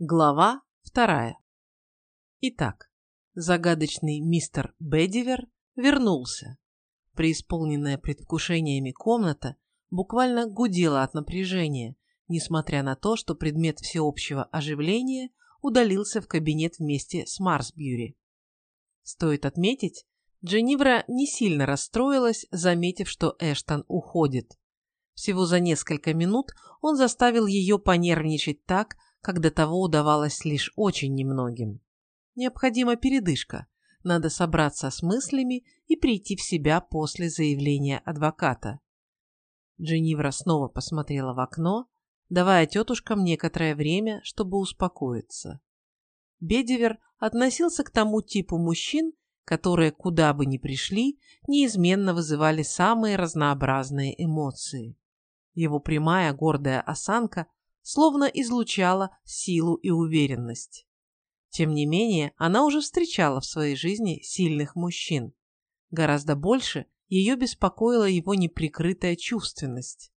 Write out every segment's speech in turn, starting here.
Глава вторая. Итак, загадочный мистер Бедивер вернулся. Преисполненная предвкушениями комната буквально гудела от напряжения, несмотря на то, что предмет всеобщего оживления удалился в кабинет вместе с Марсбьюри. Стоит отметить, Дженнивра не сильно расстроилась, заметив, что Эштон уходит. Всего за несколько минут он заставил ее понервничать так, как до того удавалось лишь очень немногим. Необходима передышка, надо собраться с мыслями и прийти в себя после заявления адвоката. Дженнивра снова посмотрела в окно, давая тетушкам некоторое время, чтобы успокоиться. Бедивер относился к тому типу мужчин, которые, куда бы ни пришли, неизменно вызывали самые разнообразные эмоции. Его прямая гордая осанка словно излучала силу и уверенность. Тем не менее, она уже встречала в своей жизни сильных мужчин. Гораздо больше ее беспокоила его неприкрытая чувственность.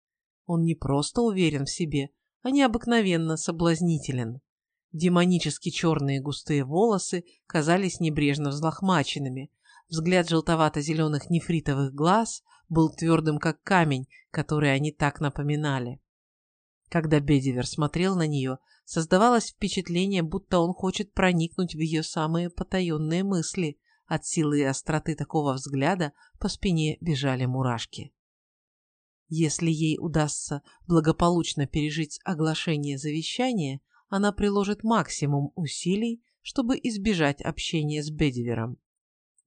Он не просто уверен в себе, а необыкновенно соблазнителен. Демонически черные густые волосы казались небрежно взлохмаченными, взгляд желтовато-зеленых нефритовых глаз был твердым, как камень, который они так напоминали. Когда Бедивер смотрел на нее, создавалось впечатление, будто он хочет проникнуть в ее самые потаенные мысли. От силы и остроты такого взгляда по спине бежали мурашки. Если ей удастся благополучно пережить оглашение завещания, она приложит максимум усилий, чтобы избежать общения с Бедивером.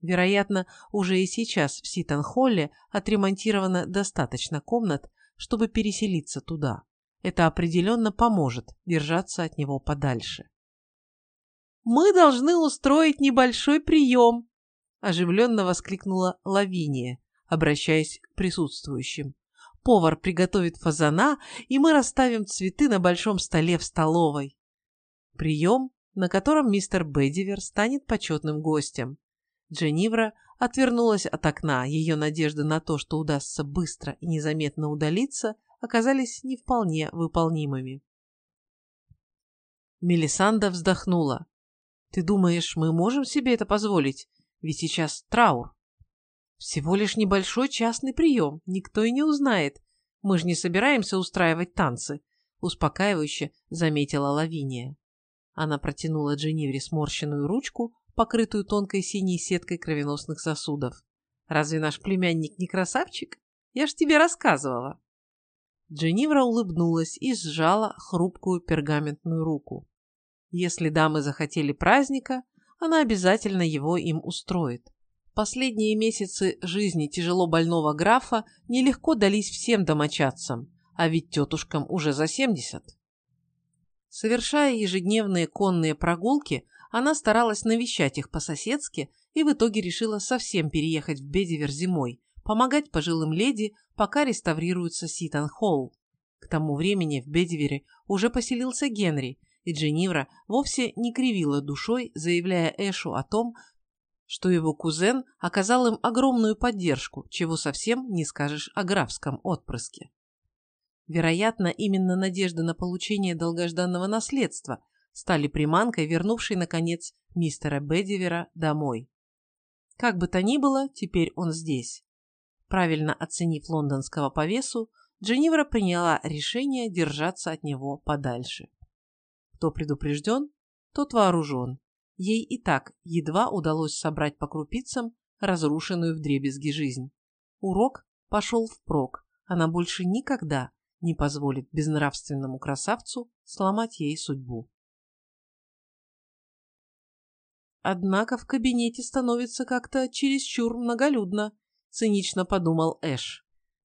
Вероятно, уже и сейчас в Ситон-Холле отремонтировано достаточно комнат, чтобы переселиться туда. Это определенно поможет держаться от него подальше. «Мы должны устроить небольшой прием!» оживленно воскликнула Лавиния, обращаясь к присутствующим. «Повар приготовит фазана, и мы расставим цветы на большом столе в столовой». Прием, на котором мистер Бедивер станет почетным гостем. Дженнивра отвернулась от окна, ее надежды на то, что удастся быстро и незаметно удалиться, оказались не вполне выполнимыми. Мелисанда вздохнула. «Ты думаешь, мы можем себе это позволить? Ведь сейчас траур». «Всего лишь небольшой частный прием, никто и не узнает. Мы же не собираемся устраивать танцы», — успокаивающе заметила Лавиния. Она протянула Дженнивре сморщенную ручку, покрытую тонкой синей сеткой кровеносных сосудов. «Разве наш племянник не красавчик? Я ж тебе рассказывала». Дженнивра улыбнулась и сжала хрупкую пергаментную руку. Если дамы захотели праздника, она обязательно его им устроит. Последние месяцы жизни тяжело больного графа нелегко дались всем домочадцам, а ведь тетушкам уже за семьдесят. Совершая ежедневные конные прогулки, она старалась навещать их по-соседски и в итоге решила совсем переехать в Бедивер зимой, помогать пожилым леди, пока реставрируется Ситон-Холл. К тому времени в Бедивере уже поселился Генри, и Дженнивра вовсе не кривила душой, заявляя Эшу о том, что его кузен оказал им огромную поддержку, чего совсем не скажешь о графском отпрыске. Вероятно, именно надежда на получение долгожданного наследства стали приманкой, вернувшей, наконец, мистера Бедивера домой. Как бы то ни было, теперь он здесь. Правильно оценив лондонского по весу, Дженнивра приняла решение держаться от него подальше. Кто предупрежден, тот вооружен. Ей и так едва удалось собрать по крупицам разрушенную вдребезги жизнь. Урок пошел впрок. Она больше никогда не позволит безнравственному красавцу сломать ей судьбу. Однако в кабинете становится как-то чересчур многолюдно, цинично подумал Эш.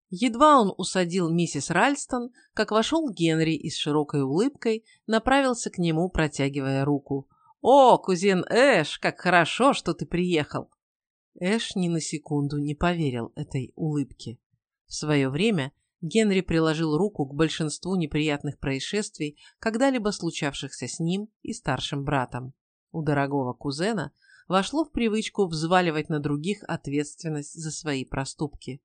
Едва он усадил миссис Ральстон, как вошел Генри и с широкой улыбкой направился к нему, протягивая руку. «О, кузен Эш, как хорошо, что ты приехал!» Эш ни на секунду не поверил этой улыбке. В свое время Генри приложил руку к большинству неприятных происшествий, когда-либо случавшихся с ним и старшим братом. У дорогого кузена вошло в привычку взваливать на других ответственность за свои проступки.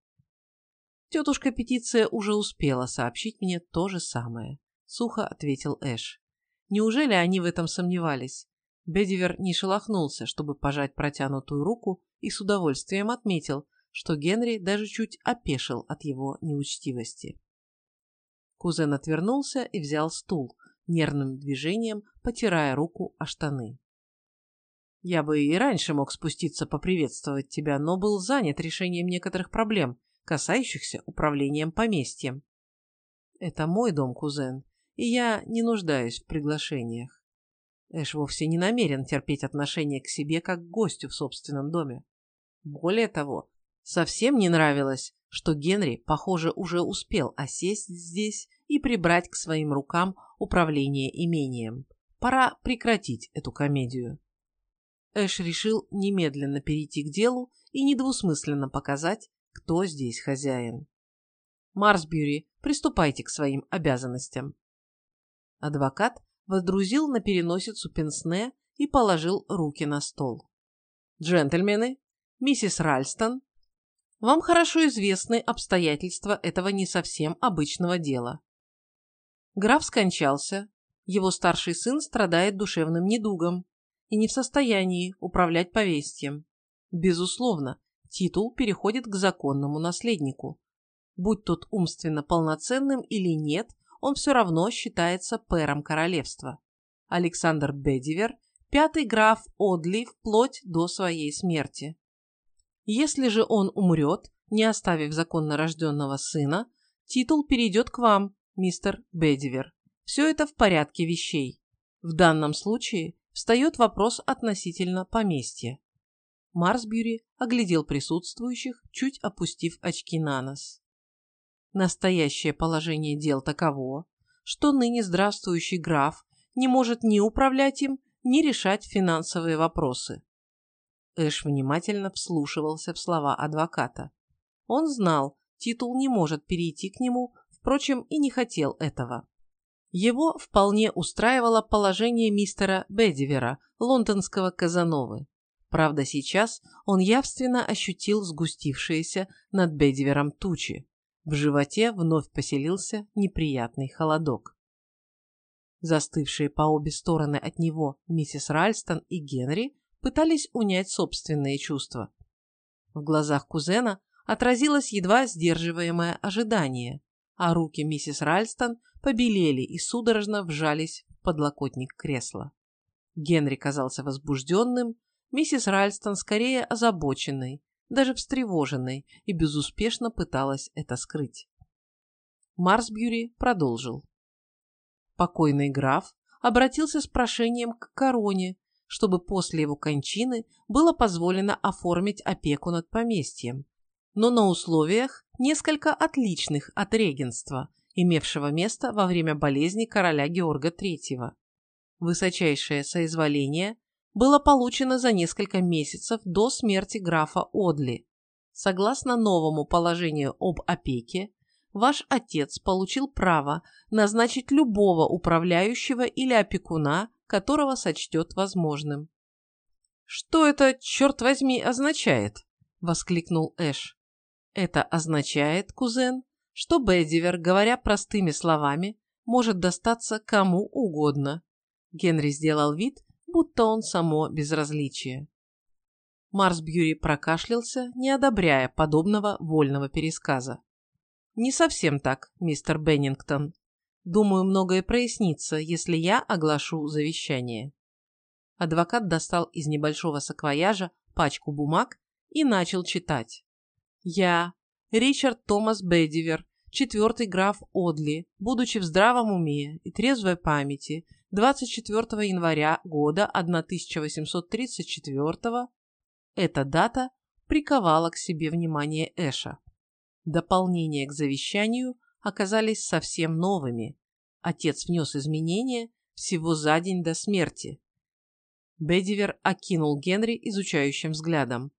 Тетушка Петиция уже успела сообщить мне то же самое, сухо ответил Эш. Неужели они в этом сомневались? Бедивер не шелохнулся, чтобы пожать протянутую руку, и с удовольствием отметил, что Генри даже чуть опешил от его неучтивости. Кузен отвернулся и взял стул, нервным движением потирая руку о штаны. «Я бы и раньше мог спуститься поприветствовать тебя, но был занят решением некоторых проблем, касающихся управлением поместьем. Это мой дом, кузен, и я не нуждаюсь в приглашениях. Эш вовсе не намерен терпеть отношение к себе как к гостю в собственном доме. Более того, совсем не нравилось, что Генри, похоже, уже успел осесть здесь и прибрать к своим рукам управление имением. Пора прекратить эту комедию. Эш решил немедленно перейти к делу и недвусмысленно показать, кто здесь хозяин. Марсбюри, приступайте к своим обязанностям. Адвокат водрузил на переносицу пенсне и положил руки на стол. «Джентльмены, миссис Ральстон, вам хорошо известны обстоятельства этого не совсем обычного дела. Граф скончался, его старший сын страдает душевным недугом и не в состоянии управлять повестьем. Безусловно, титул переходит к законному наследнику. Будь тот умственно полноценным или нет, он все равно считается пэром королевства. Александр Бедивер – пятый граф Одли вплоть до своей смерти. Если же он умрет, не оставив законно рожденного сына, титул перейдет к вам, мистер Бедивер. Все это в порядке вещей. В данном случае встает вопрос относительно поместья. Марсбюри оглядел присутствующих, чуть опустив очки на нос. Настоящее положение дел таково, что ныне здравствующий граф не может ни управлять им, ни решать финансовые вопросы. Эш внимательно вслушивался в слова адвоката. Он знал, титул не может перейти к нему, впрочем, и не хотел этого. Его вполне устраивало положение мистера Бедивера, лондонского Казановы. Правда, сейчас он явственно ощутил сгустившиеся над Бедивером тучи. В животе вновь поселился неприятный холодок. Застывшие по обе стороны от него миссис Ральстон и Генри пытались унять собственные чувства. В глазах кузена отразилось едва сдерживаемое ожидание, а руки миссис Ральстон побелели и судорожно вжались в подлокотник кресла. Генри казался возбужденным, миссис Ральстон скорее озабоченной, даже встревоженной и безуспешно пыталась это скрыть. Марсбьюри продолжил. Покойный граф обратился с прошением к короне, чтобы после его кончины было позволено оформить опеку над поместьем, но на условиях, несколько отличных от регенства, имевшего место во время болезни короля Георга III. Высочайшее соизволение было получено за несколько месяцев до смерти графа Одли. Согласно новому положению об опеке, ваш отец получил право назначить любого управляющего или опекуна, которого сочтет возможным. «Что это, черт возьми, означает?» – воскликнул Эш. «Это означает, кузен, что Бедивер, говоря простыми словами, может достаться кому угодно». Генри сделал вид, будто он само безразличие. Марсбьюри прокашлялся, не одобряя подобного вольного пересказа. «Не совсем так, мистер Беннингтон. Думаю, многое прояснится, если я оглашу завещание». Адвокат достал из небольшого саквояжа пачку бумаг и начал читать. «Я, Ричард Томас Бедивер, четвертый граф Одли, будучи в здравом уме и трезвой памяти, 24 января года 1834 эта дата приковала к себе внимание Эша. Дополнения к завещанию оказались совсем новыми. Отец внес изменения всего за день до смерти. Бедивер окинул Генри изучающим взглядом.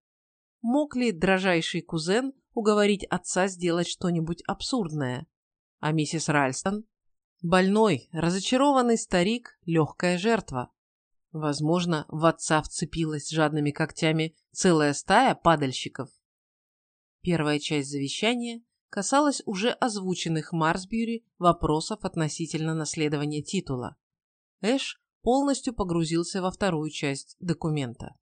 Мог ли дрожайший кузен уговорить отца сделать что-нибудь абсурдное? А миссис Ральстон Больной, разочарованный старик – легкая жертва. Возможно, в отца вцепилась жадными когтями целая стая падальщиков. Первая часть завещания касалась уже озвученных Марсбьюри вопросов относительно наследования титула. Эш полностью погрузился во вторую часть документа.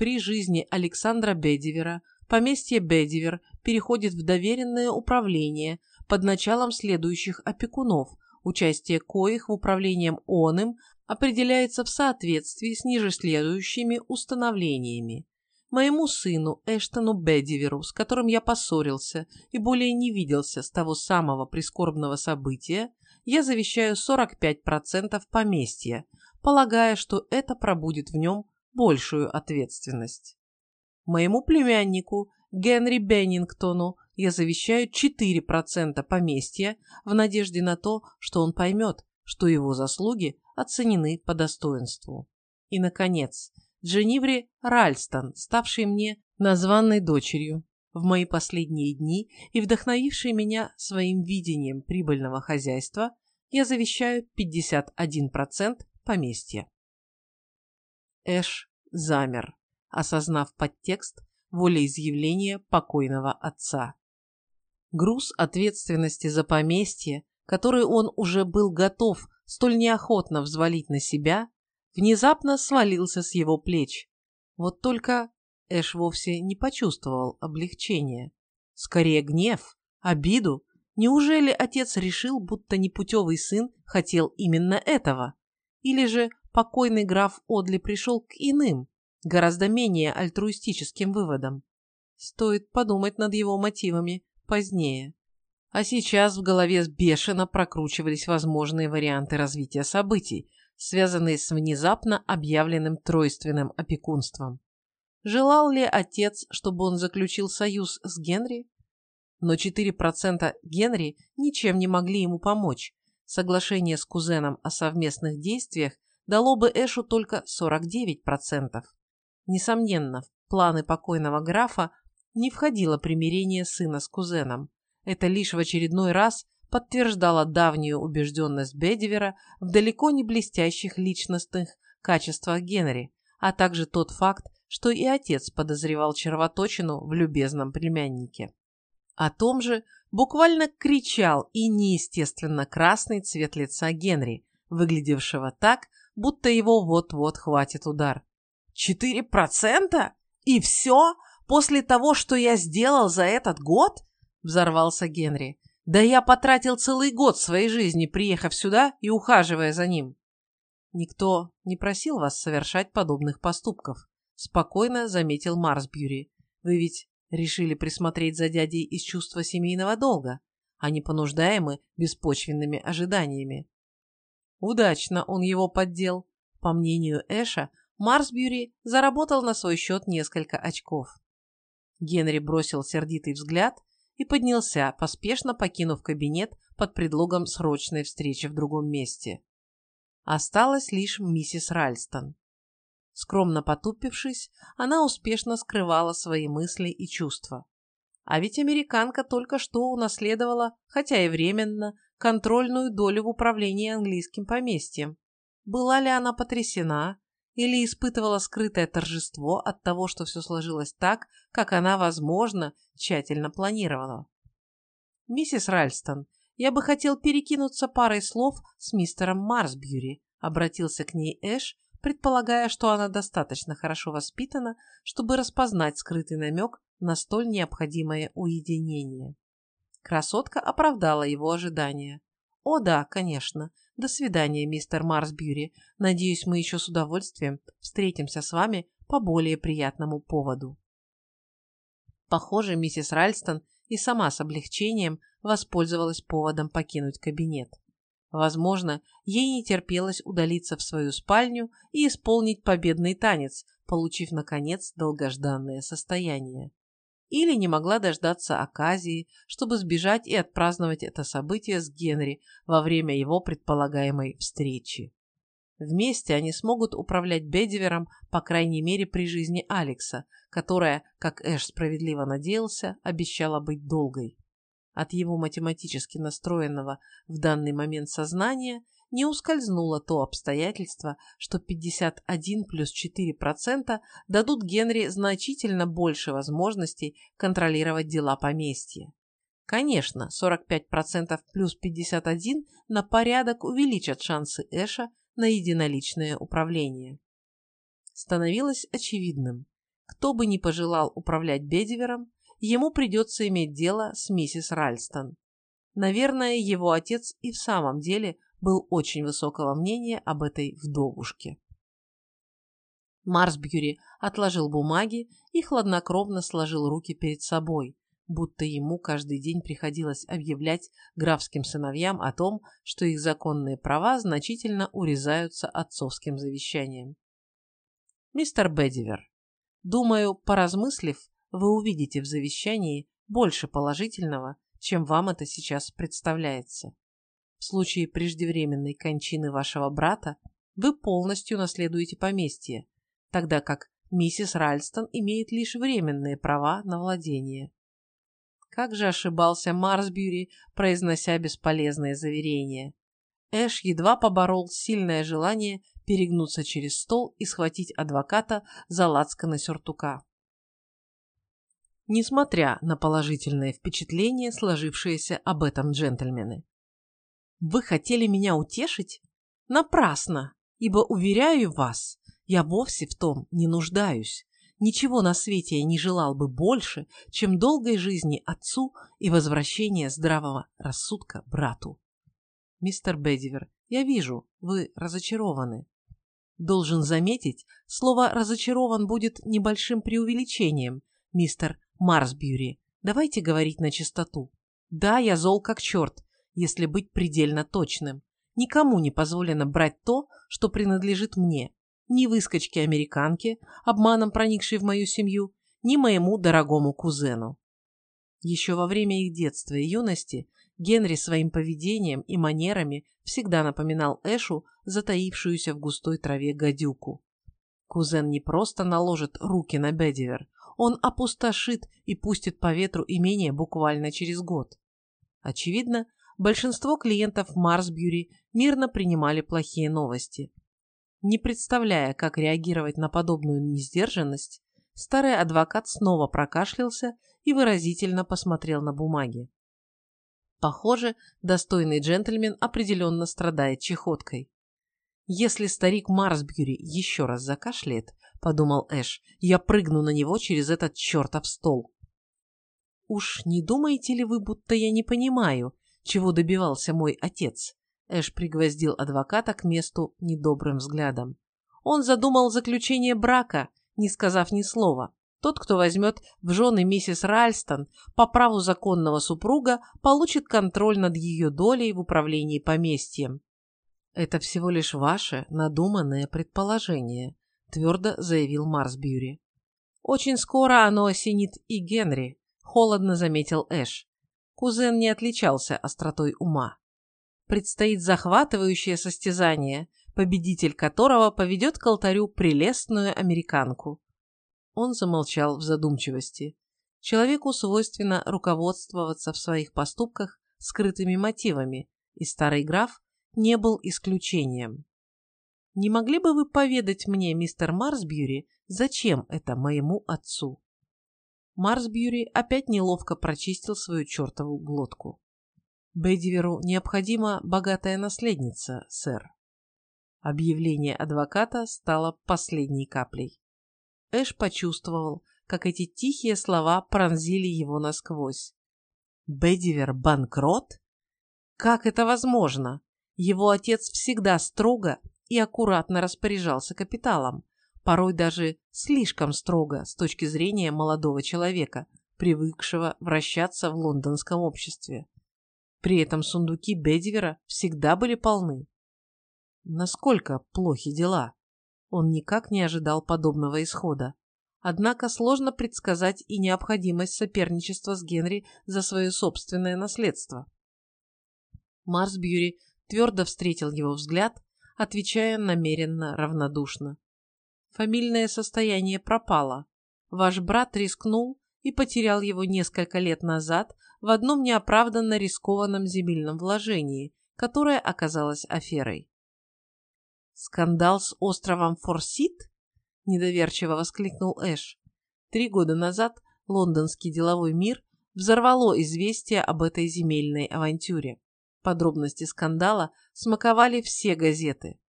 При жизни Александра Бедивера поместье Бедивер переходит в доверенное управление под началом следующих опекунов, участие коих в управлении оным определяется в соответствии с ниже следующими установлениями. Моему сыну Эштону Бедиверу, с которым я поссорился и более не виделся с того самого прискорбного события, я завещаю 45% поместья, полагая, что это пробудет в нем большую ответственность. Моему племяннику Генри Беннингтону я завещаю 4% поместья в надежде на то, что он поймет, что его заслуги оценены по достоинству. И, наконец, Дженнивре Ральстон, ставшей мне названной дочерью, в мои последние дни и вдохновившей меня своим видением прибыльного хозяйства, я завещаю 51% поместья. Эш замер, осознав подтекст волеизъявления покойного отца. Груз ответственности за поместье, который он уже был готов столь неохотно взвалить на себя, внезапно свалился с его плеч. Вот только Эш вовсе не почувствовал облегчения. Скорее гнев, обиду. Неужели отец решил, будто непутевый сын хотел именно этого? Или же покойный граф Одли пришел к иным, гораздо менее альтруистическим выводам? Стоит подумать над его мотивами позднее. А сейчас в голове бешено прокручивались возможные варианты развития событий, связанные с внезапно объявленным тройственным опекунством. Желал ли отец, чтобы он заключил союз с Генри? Но 4% Генри ничем не могли ему помочь. Соглашение с кузеном о совместных действиях дало бы Эшу только 49%. Несомненно, в планы покойного графа не входило примирение сына с кузеном. Это лишь в очередной раз подтверждало давнюю убежденность Бедивера в далеко не блестящих личностных качествах Генри, а также тот факт, что и отец подозревал червоточину в любезном племяннике. О том же буквально кричал и неестественно красный цвет лица Генри, выглядевшего так, будто его вот-вот хватит удар. «Четыре процента? И все? После того, что я сделал за этот год?» – взорвался Генри. «Да я потратил целый год своей жизни, приехав сюда и ухаживая за ним». «Никто не просил вас совершать подобных поступков», – спокойно заметил Марсбьюри. «Вы ведь решили присмотреть за дядей из чувства семейного долга, а не понуждаемы беспочвенными ожиданиями». Удачно он его поддел. По мнению Эша, Марсбьюри заработал на свой счет несколько очков. Генри бросил сердитый взгляд и поднялся, поспешно покинув кабинет под предлогом срочной встречи в другом месте. Осталась лишь миссис Ральстон. Скромно потупившись, она успешно скрывала свои мысли и чувства. А ведь американка только что унаследовала, хотя и временно, контрольную долю в управлении английским поместьем. Была ли она потрясена или испытывала скрытое торжество от того, что все сложилось так, как она, возможно, тщательно планировала? «Миссис Ральстон, я бы хотел перекинуться парой слов с мистером Марсбьюри», обратился к ней Эш, предполагая, что она достаточно хорошо воспитана, чтобы распознать скрытый намек на столь необходимое уединение. Красотка оправдала его ожидания. «О да, конечно. До свидания, мистер Марсбьюри. Надеюсь, мы еще с удовольствием встретимся с вами по более приятному поводу». Похоже, миссис Ральстон и сама с облегчением воспользовалась поводом покинуть кабинет. Возможно, ей не терпелось удалиться в свою спальню и исполнить победный танец, получив, наконец, долгожданное состояние или не могла дождаться оказии, чтобы сбежать и отпраздновать это событие с Генри во время его предполагаемой встречи. Вместе они смогут управлять Бедивером, по крайней мере, при жизни Алекса, которая, как Эш справедливо надеялся, обещала быть долгой. От его математически настроенного в данный момент сознания не ускользнуло то обстоятельство, что 51 плюс 4% дадут Генри значительно больше возможностей контролировать дела поместья. Конечно, 45% плюс 51 на порядок увеличат шансы Эша на единоличное управление. Становилось очевидным, кто бы ни пожелал управлять Бедивером, ему придется иметь дело с миссис Ральстон. Наверное, его отец и в самом деле был очень высокого мнения об этой вдовушке. Марсбьюри отложил бумаги и хладнокровно сложил руки перед собой, будто ему каждый день приходилось объявлять графским сыновьям о том, что их законные права значительно урезаются отцовским завещанием. «Мистер Бедивер, думаю, поразмыслив, вы увидите в завещании больше положительного, чем вам это сейчас представляется. В случае преждевременной кончины вашего брата вы полностью наследуете поместье, тогда как миссис Ральстон имеет лишь временные права на владение. Как же ошибался Марсбюри, произнося бесполезные заверения. Эш едва поборол сильное желание перегнуться через стол и схватить адвоката за лацканы сюртука. Несмотря на положительное впечатление, сложившееся об этом джентльмены. «Вы хотели меня утешить? Напрасно, ибо, уверяю вас, я вовсе в том не нуждаюсь. Ничего на свете я не желал бы больше, чем долгой жизни отцу и возвращения здравого рассудка брату. Мистер Бедивер, я вижу, вы разочарованы. Должен заметить, слово «разочарован» будет небольшим преувеличением, мистер Марсбьюри. Давайте говорить на чистоту. Да, я зол как черт, если быть предельно точным. Никому не позволено брать то, что принадлежит мне, ни выскочке-американке, обманом проникшей в мою семью, ни моему дорогому кузену. Еще во время их детства и юности Генри своим поведением и манерами всегда напоминал Эшу затаившуюся в густой траве гадюку. Кузен не просто наложит руки на Бедивер, он опустошит и пустит по ветру имение буквально через год. Очевидно, большинство клиентов Марсбьюри мирно принимали плохие новости, не представляя, как реагировать на подобную несдержанность, старый адвокат снова прокашлялся и выразительно посмотрел на бумаги. Похоже, достойный джентльмен определенно страдает чехоткой. «Если старик Марсбьюри еще раз закашляет, — подумал Эш, — я прыгну на него через этот чертов стол». «Уж не думаете ли вы, будто я не понимаю, чего добивался мой отец?» Эш пригвоздил адвоката к месту недобрым взглядом. Он задумал заключение брака, не сказав ни слова. Тот, кто возьмет в жены миссис Ральстон, по праву законного супруга, получит контроль над ее долей в управлении поместьем. «Это всего лишь ваше надуманное предположение», – твердо заявил Марсбьюри. «Очень скоро оно осенит и Генри», – холодно заметил Эш. Кузен не отличался остротой ума предстоит захватывающее состязание, победитель которого поведет к алтарю прелестную американку. Он замолчал в задумчивости. Человеку свойственно руководствоваться в своих поступках скрытыми мотивами, и старый граф не был исключением. «Не могли бы вы поведать мне, мистер Марсбьюри, зачем это моему отцу?» Марсбьюри опять неловко прочистил свою чертову глотку. Бедиверу необходима богатая наследница, сэр. Объявление адвоката стало последней каплей. Эш почувствовал, как эти тихие слова пронзили его насквозь. Бедивер банкрот? Как это возможно? Его отец всегда строго и аккуратно распоряжался капиталом, порой даже слишком строго с точки зрения молодого человека, привыкшего вращаться в лондонском обществе. При этом сундуки Бедивера всегда были полны. Насколько плохи дела? Он никак не ожидал подобного исхода. Однако сложно предсказать и необходимость соперничества с Генри за свое собственное наследство. Марсбьюри твердо встретил его взгляд, отвечая намеренно равнодушно. Фамильное состояние пропало. Ваш брат рискнул и потерял его несколько лет назад в одном неоправданно рискованном земельном вложении, которое оказалось аферой. «Скандал с островом Форсит?» – недоверчиво воскликнул Эш. Три года назад лондонский деловой мир взорвало известие об этой земельной авантюре. Подробности скандала смаковали все газеты.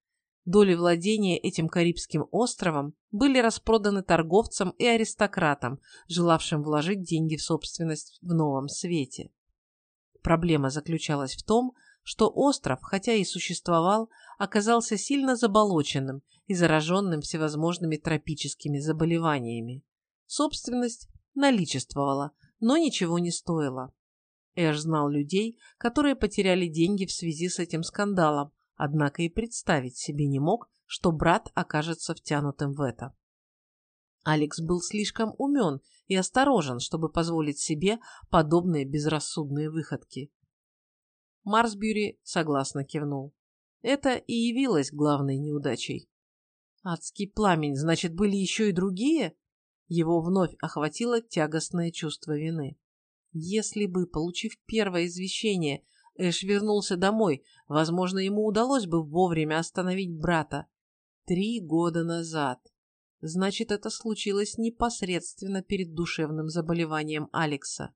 Доли владения этим Карибским островом были распроданы торговцам и аристократам, желавшим вложить деньги в собственность в новом свете. Проблема заключалась в том, что остров, хотя и существовал, оказался сильно заболоченным и зараженным всевозможными тропическими заболеваниями. Собственность наличествовала, но ничего не стоила. Эш знал людей, которые потеряли деньги в связи с этим скандалом, однако и представить себе не мог, что брат окажется втянутым в это. Алекс был слишком умен и осторожен, чтобы позволить себе подобные безрассудные выходки. Марсбюри согласно кивнул. Это и явилось главной неудачей. Адский пламень, значит, были еще и другие? Его вновь охватило тягостное чувство вины. Если бы, получив первое извещение, Эш вернулся домой, возможно, ему удалось бы вовремя остановить брата. Три года назад. Значит, это случилось непосредственно перед душевным заболеванием Алекса.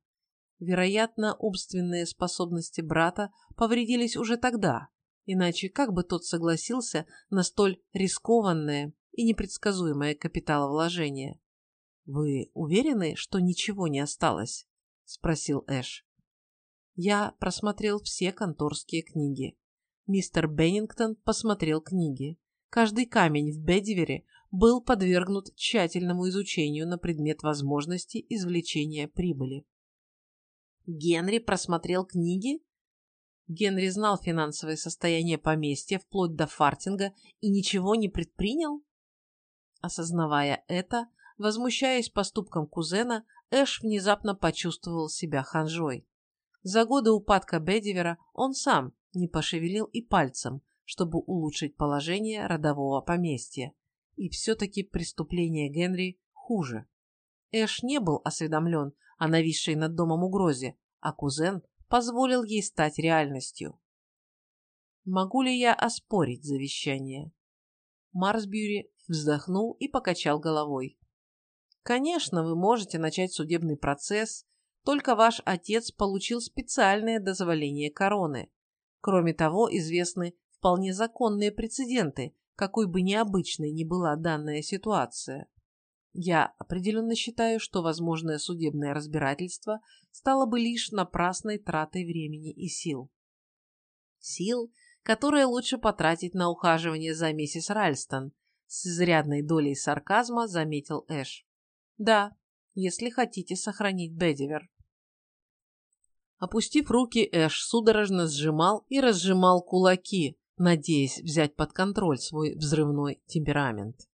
Вероятно, умственные способности брата повредились уже тогда, иначе как бы тот согласился на столь рискованное и непредсказуемое капиталовложение? «Вы уверены, что ничего не осталось?» – спросил Эш. Я просмотрел все конторские книги. Мистер Беннингтон посмотрел книги. Каждый камень в Бедивере был подвергнут тщательному изучению на предмет возможности извлечения прибыли. Генри просмотрел книги? Генри знал финансовое состояние поместья вплоть до фартинга и ничего не предпринял? Осознавая это, возмущаясь поступком кузена, Эш внезапно почувствовал себя ханжой. За годы упадка Бедивера он сам не пошевелил и пальцем, чтобы улучшить положение родового поместья. И все-таки преступление Генри хуже. Эш не был осведомлен о нависшей над домом угрозе, а кузен позволил ей стать реальностью. Могу ли я оспорить завещание? Марсбюри вздохнул и покачал головой. Конечно, вы можете начать судебный процесс, только ваш отец получил специальное дозволение короны. Кроме того, известны вполне законные прецеденты, какой бы необычной ни была данная ситуация. Я определенно считаю, что возможное судебное разбирательство стало бы лишь напрасной тратой времени и сил. Сил, которые лучше потратить на ухаживание за миссис Ральстон, с изрядной долей сарказма заметил Эш. Да, если хотите сохранить Бедивер. Опустив руки, Эш судорожно сжимал и разжимал кулаки, надеясь взять под контроль свой взрывной темперамент.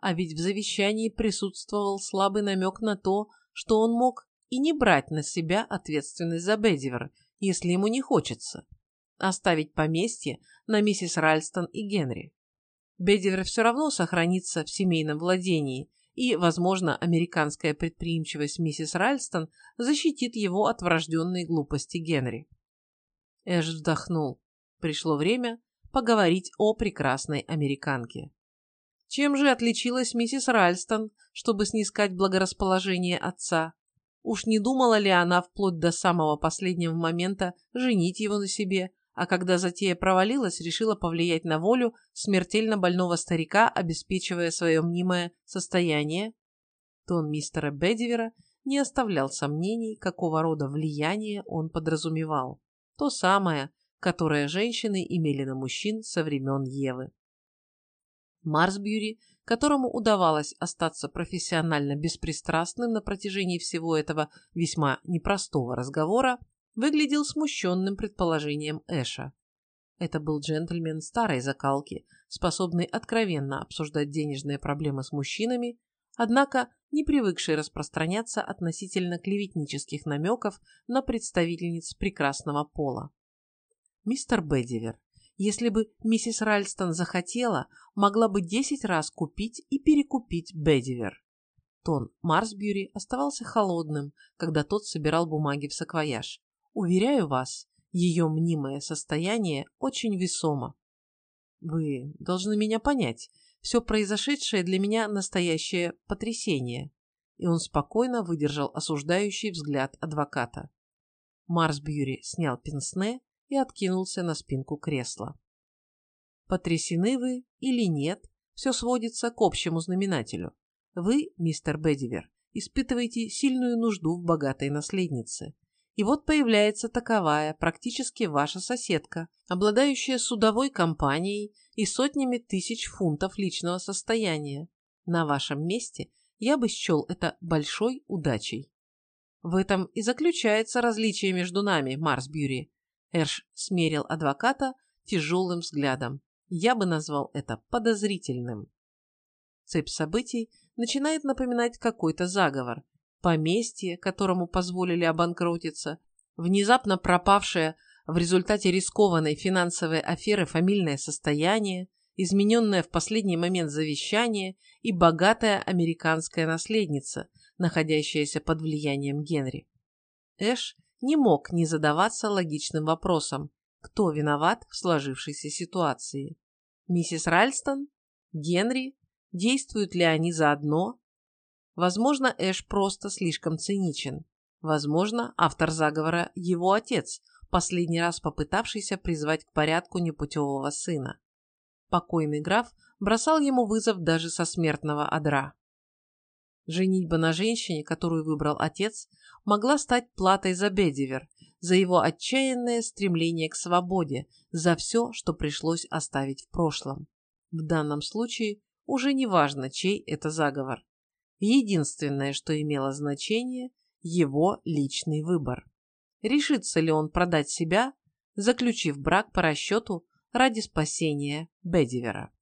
А ведь в завещании присутствовал слабый намек на то, что он мог и не брать на себя ответственность за Бедивер, если ему не хочется. Оставить поместье на миссис Ральстон и Генри. Бедивер все равно сохранится в семейном владении, и, возможно, американская предприимчивость миссис Ральстон защитит его от врожденной глупости Генри. Эш вздохнул. Пришло время поговорить о прекрасной американке. Чем же отличилась миссис Ральстон, чтобы снискать благорасположение отца? Уж не думала ли она вплоть до самого последнего момента женить его на себе, а когда затея провалилась, решила повлиять на волю смертельно больного старика, обеспечивая свое мнимое состояние? Тон мистера Бедивера не оставлял сомнений, какого рода влияние он подразумевал. То самое, которое женщины имели на мужчин со времен Евы. Марсбьюри, которому удавалось остаться профессионально беспристрастным на протяжении всего этого весьма непростого разговора, выглядел смущенным предположением Эша. Это был джентльмен старой закалки, способный откровенно обсуждать денежные проблемы с мужчинами, однако не привыкший распространяться относительно клеветнических намеков на представительниц прекрасного пола. Мистер Бедивер, если бы миссис Ральстон захотела, могла бы десять раз купить и перекупить Бедивер. Тон Марсбюри оставался холодным, когда тот собирал бумаги в саквояж. Уверяю вас, ее мнимое состояние очень весомо. Вы должны меня понять. Все произошедшее для меня настоящее потрясение. и он спокойно выдержал осуждающий взгляд адвоката. Марсбьюри снял пенсне и откинулся на спинку кресла. Потрясены вы или нет, все сводится к общему знаменателю. Вы, мистер Бедивер, испытываете сильную нужду в богатой наследнице. И вот появляется таковая, практически ваша соседка, обладающая судовой компанией и сотнями тысяч фунтов личного состояния. На вашем месте я бы счел это большой удачей. В этом и заключается различие между нами, Марсбюри. Эрш смерил адвоката тяжелым взглядом. Я бы назвал это подозрительным. Цепь событий начинает напоминать какой-то заговор. Поместье, которому позволили обанкротиться, внезапно пропавшее в результате рискованной финансовой аферы фамильное состояние, измененное в последний момент завещание и богатая американская наследница, находящаяся под влиянием Генри. Эш не мог не задаваться логичным вопросом, кто виноват в сложившейся ситуации. Миссис Ральстон? Генри? Действуют ли они заодно? Возможно, Эш просто слишком циничен. Возможно, автор заговора – его отец, последний раз попытавшийся призвать к порядку непутевого сына. Покойный граф бросал ему вызов даже со смертного одра. Женитьба на женщине, которую выбрал отец, могла стать платой за Бедивер, за его отчаянное стремление к свободе, за все, что пришлось оставить в прошлом. В данном случае уже не важно, чей это заговор. Единственное, что имело значение – его личный выбор. Решится ли он продать себя, заключив брак по расчету ради спасения Бедивера?